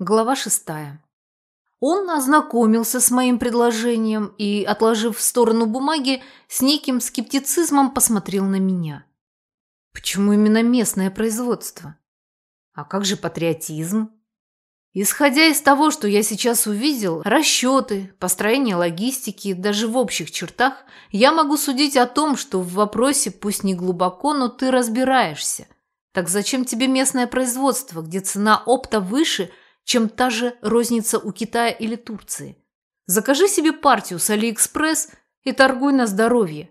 Глава шестая. Он ознакомился с моим предложением и, отложив в сторону бумаги, с неким скептицизмом посмотрел на меня. Почему именно местное производство? А как же патриотизм? Исходя из того, что я сейчас увидел, расчеты, построение логистики, даже в общих чертах, я могу судить о том, что в вопросе, пусть не глубоко, но ты разбираешься. Так зачем тебе местное производство, где цена опта выше – чем та же розница у Китая или Турции. Закажи себе партию с Алиэкспресс и торгуй на здоровье.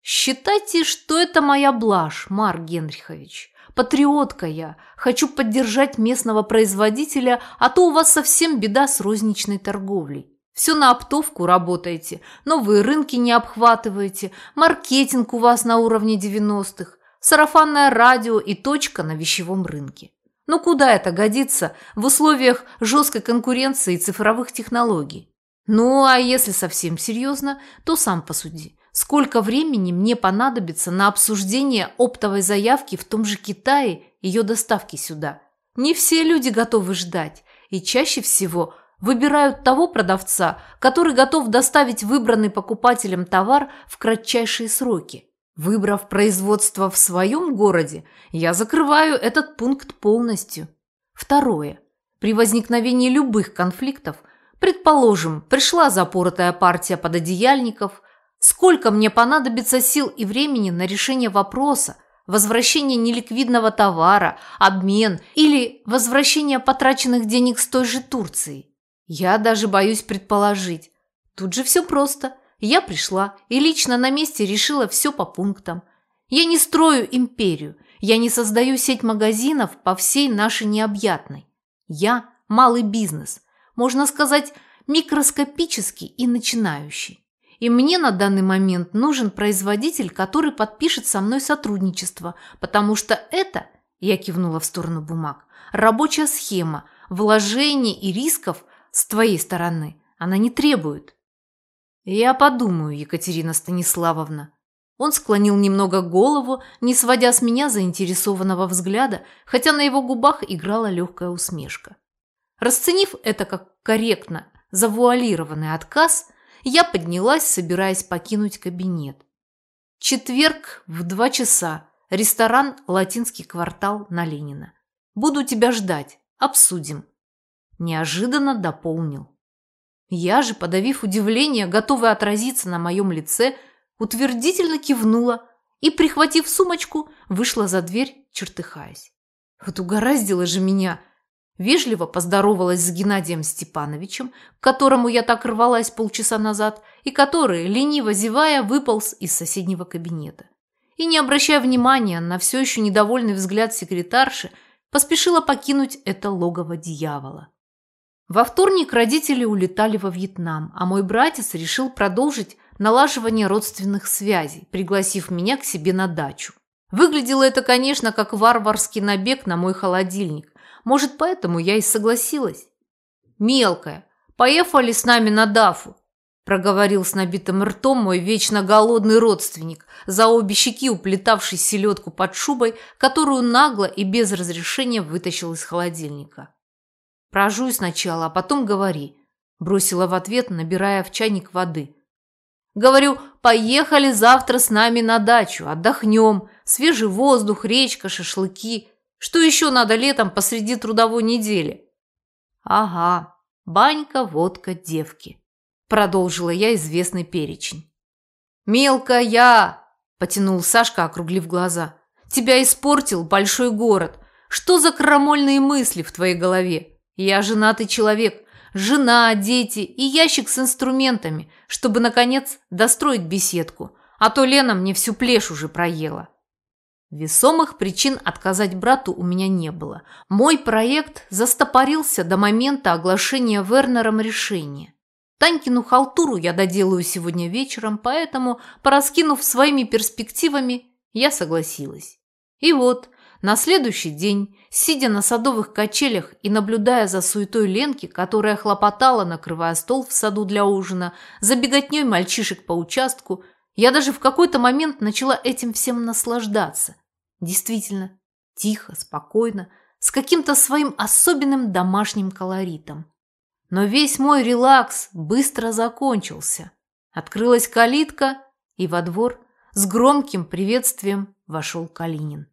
Считайте, что это моя блажь, Марк Генрихович. Патриотка я, хочу поддержать местного производителя, а то у вас совсем беда с розничной торговлей. Все на оптовку работаете, новые рынки не обхватываете, маркетинг у вас на уровне 90-х, сарафанное радио и точка на вещевом рынке. Но куда это годится в условиях жесткой конкуренции и цифровых технологий? Ну, а если совсем серьезно, то сам посуди. Сколько времени мне понадобится на обсуждение оптовой заявки в том же Китае, ее доставки сюда? Не все люди готовы ждать, и чаще всего выбирают того продавца, который готов доставить выбранный покупателем товар в кратчайшие сроки. Выбрав производство в своем городе, я закрываю этот пункт полностью. Второе. При возникновении любых конфликтов, предположим, пришла запоротая партия пододеяльников, сколько мне понадобится сил и времени на решение вопроса, возвращение неликвидного товара, обмен или возвращение потраченных денег с той же Турции. Я даже боюсь предположить. Тут же все просто. Я пришла и лично на месте решила все по пунктам. Я не строю империю, я не создаю сеть магазинов по всей нашей необъятной. Я малый бизнес, можно сказать, микроскопический и начинающий. И мне на данный момент нужен производитель, который подпишет со мной сотрудничество, потому что это, я кивнула в сторону бумаг, рабочая схема, вложений и рисков с твоей стороны она не требует. «Я подумаю, Екатерина Станиславовна». Он склонил немного голову, не сводя с меня заинтересованного взгляда, хотя на его губах играла легкая усмешка. Расценив это как корректно завуалированный отказ, я поднялась, собираясь покинуть кабинет. Четверг в два часа. Ресторан «Латинский квартал» на Ленина. Буду тебя ждать. Обсудим. Неожиданно дополнил. Я же, подавив удивление, готовая отразиться на моем лице, утвердительно кивнула и, прихватив сумочку, вышла за дверь, чертыхаясь. Вот угораздило же меня. Вежливо поздоровалась с Геннадием Степановичем, к которому я так рвалась полчаса назад, и который, лениво зевая, выполз из соседнего кабинета. И, не обращая внимания на все еще недовольный взгляд секретарши, поспешила покинуть это логово дьявола. Во вторник родители улетали во Вьетнам, а мой братец решил продолжить налаживание родственных связей, пригласив меня к себе на дачу. Выглядело это, конечно, как варварский набег на мой холодильник. Может, поэтому я и согласилась. «Мелкая, поехали с нами на Дафу», – проговорил с набитым ртом мой вечно голодный родственник, за обе щеки уплетавший селедку под шубой, которую нагло и без разрешения вытащил из холодильника. Прожуй сначала, а потом говори», – бросила в ответ, набирая в чайник воды. «Говорю, поехали завтра с нами на дачу, отдохнем, свежий воздух, речка, шашлыки. Что еще надо летом посреди трудовой недели?» «Ага, банька, водка, девки», – продолжила я известный перечень. «Мелкая!» – потянул Сашка, округлив глаза. «Тебя испортил большой город. Что за крамольные мысли в твоей голове? Я женатый человек, жена, дети и ящик с инструментами, чтобы, наконец, достроить беседку, а то Лена мне всю плешь уже проела. Весомых причин отказать брату у меня не было. Мой проект застопорился до момента оглашения Вернером решения. Танькину халтуру я доделаю сегодня вечером, поэтому, пораскинув своими перспективами, я согласилась. И вот, на следующий день, сидя на садовых качелях и наблюдая за суетой Ленки, которая хлопотала, накрывая стол в саду для ужина, за беготней мальчишек по участку, я даже в какой-то момент начала этим всем наслаждаться. Действительно, тихо, спокойно, с каким-то своим особенным домашним колоритом. Но весь мой релакс быстро закончился. Открылась калитка, и во двор с громким приветствием вошел Калинин.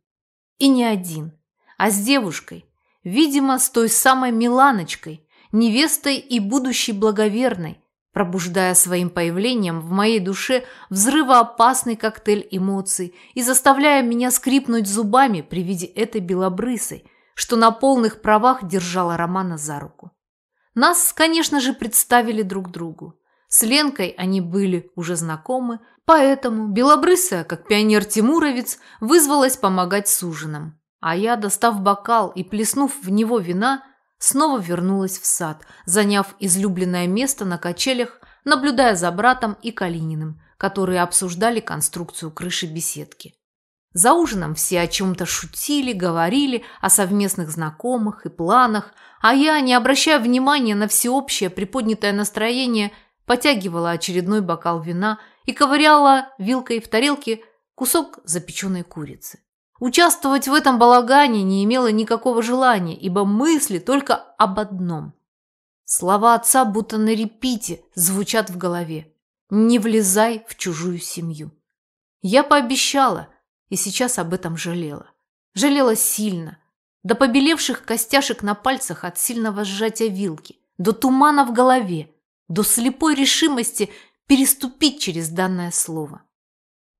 И не один, а с девушкой, видимо, с той самой Миланочкой, невестой и будущей благоверной, пробуждая своим появлением в моей душе взрывоопасный коктейль эмоций и заставляя меня скрипнуть зубами при виде этой белобрысой, что на полных правах держала Романа за руку. Нас, конечно же, представили друг другу. С Ленкой они были уже знакомы, поэтому Белобрысая, как пионер-тимуровец, вызвалась помогать с ужином. А я, достав бокал и плеснув в него вина, снова вернулась в сад, заняв излюбленное место на качелях, наблюдая за братом и Калининым, которые обсуждали конструкцию крыши беседки. За ужином все о чем-то шутили, говорили о совместных знакомых и планах, а я, не обращая внимания на всеобщее приподнятое настроение, потягивала очередной бокал вина и ковыряла вилкой в тарелке кусок запеченной курицы. Участвовать в этом балагане не имела никакого желания, ибо мысли только об одном. Слова отца будто на репите звучат в голове. «Не влезай в чужую семью». Я пообещала и сейчас об этом жалела. Жалела сильно, до побелевших костяшек на пальцах от сильного сжатия вилки, до тумана в голове, до слепой решимости переступить через данное слово.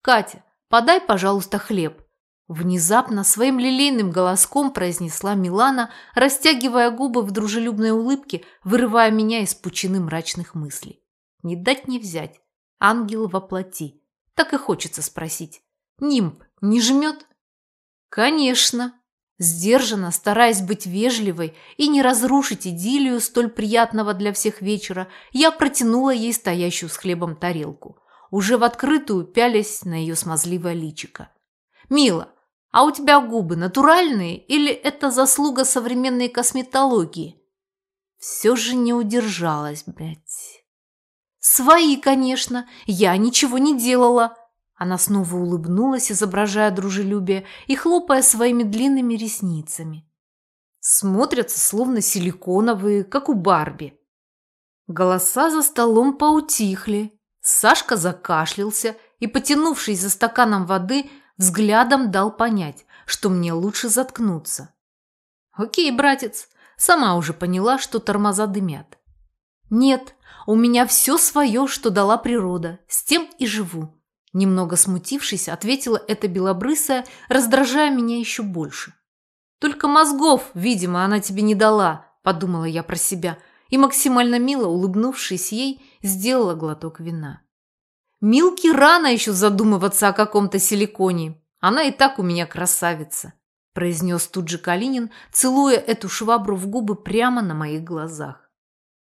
«Катя, подай, пожалуйста, хлеб», Внезапно своим лилейным голоском произнесла Милана, растягивая губы в дружелюбной улыбке, вырывая меня из пучины мрачных мыслей. Не дать не взять. Ангел во плоти. Так и хочется спросить. Нимб не жмет? Конечно. Сдержанно, стараясь быть вежливой и не разрушить идиллию столь приятного для всех вечера, я протянула ей стоящую с хлебом тарелку, уже в открытую пялясь на ее смазливое личико. «Мила, а у тебя губы натуральные или это заслуга современной косметологии? Все же не удержалась, блядь. Свои, конечно, я ничего не делала. Она снова улыбнулась, изображая дружелюбие и хлопая своими длинными ресницами. Смотрятся словно силиконовые, как у Барби. Голоса за столом поутихли. Сашка закашлялся и, потянувшись за стаканом воды, взглядом дал понять, что мне лучше заткнуться. «Окей, братец, сама уже поняла, что тормоза дымят». «Нет, у меня все свое, что дала природа, с тем и живу». Немного смутившись, ответила эта белобрысая, раздражая меня еще больше. «Только мозгов, видимо, она тебе не дала», – подумала я про себя, и максимально мило, улыбнувшись ей, сделала глоток вина. Милке рано еще задумываться о каком-то силиконе. Она и так у меня красавица», – произнес тут же Калинин, целуя эту швабру в губы прямо на моих глазах.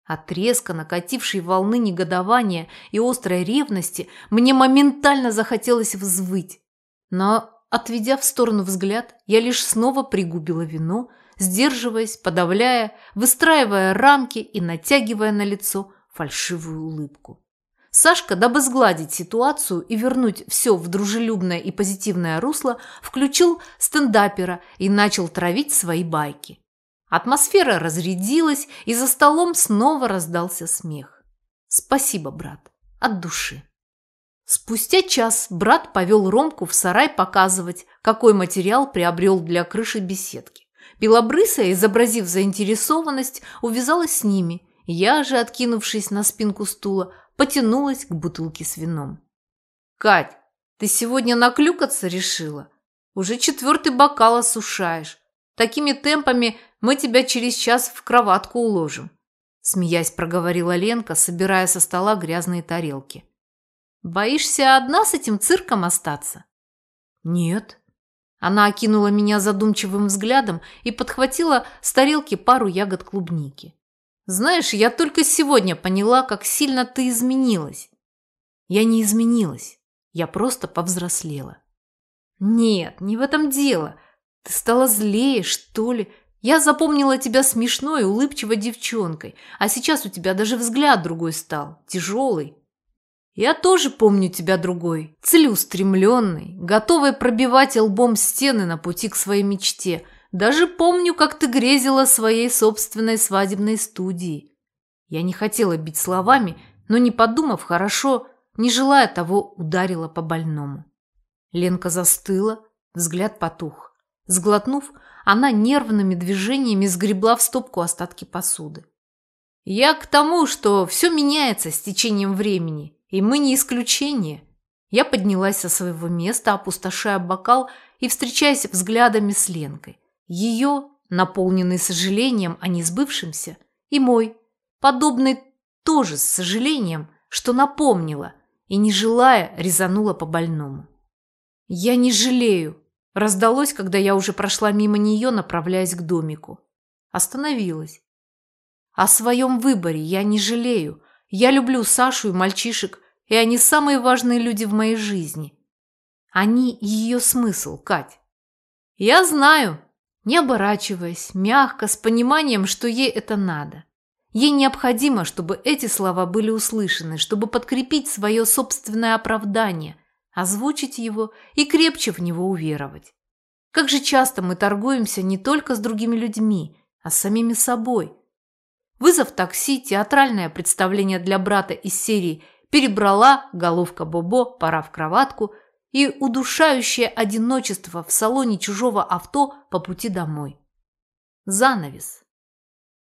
От резко накатившей волны негодования и острой ревности мне моментально захотелось взвыть. Но, отведя в сторону взгляд, я лишь снова пригубила вино, сдерживаясь, подавляя, выстраивая рамки и натягивая на лицо фальшивую улыбку. Сашка, дабы сгладить ситуацию и вернуть все в дружелюбное и позитивное русло, включил стендапера и начал травить свои байки. Атмосфера разрядилась, и за столом снова раздался смех. «Спасибо, брат. От души». Спустя час брат повел Ромку в сарай показывать, какой материал приобрел для крыши беседки. Белобрысая, изобразив заинтересованность, увязалась с ними. Я же, откинувшись на спинку стула, потянулась к бутылке с вином. «Кать, ты сегодня наклюкаться решила? Уже четвертый бокал осушаешь. Такими темпами мы тебя через час в кроватку уложим», смеясь проговорила Ленка, собирая со стола грязные тарелки. «Боишься одна с этим цирком остаться?» «Нет». Она окинула меня задумчивым взглядом и подхватила с тарелки пару ягод клубники. Знаешь, я только сегодня поняла, как сильно ты изменилась. Я не изменилась. Я просто повзрослела. Нет, не в этом дело. Ты стала злее, что ли? Я запомнила тебя смешной улыбчивой девчонкой, а сейчас у тебя даже взгляд другой стал, тяжелый. Я тоже помню тебя другой, целеустремленный, готовый пробивать лбом стены на пути к своей мечте, Даже помню, как ты грезила своей собственной свадебной студией. Я не хотела бить словами, но, не подумав хорошо, не желая того, ударила по больному. Ленка застыла, взгляд потух. Сглотнув, она нервными движениями сгребла в стопку остатки посуды. «Я к тому, что все меняется с течением времени, и мы не исключение». Я поднялась со своего места, опустошая бокал и встречаясь взглядами с Ленкой. Ее, наполненный сожалением о несбывшемся, и мой, подобный тоже с сожалением, что напомнила и, не желая, резанула по больному. «Я не жалею», – раздалось, когда я уже прошла мимо нее, направляясь к домику. Остановилась. О своем выборе я не жалею. Я люблю Сашу и мальчишек, и они самые важные люди в моей жизни. Они ее смысл, Кать. Я знаю, не оборачиваясь, мягко, с пониманием, что ей это надо. Ей необходимо, чтобы эти слова были услышаны, чтобы подкрепить свое собственное оправдание, озвучить его и крепче в него уверовать. Как же часто мы торгуемся не только с другими людьми, а с самими собой. Вызов такси, театральное представление для брата из серии «Перебрала, головка Бобо, пора в кроватку» и удушающее одиночество в салоне чужого авто по пути домой. Занавес.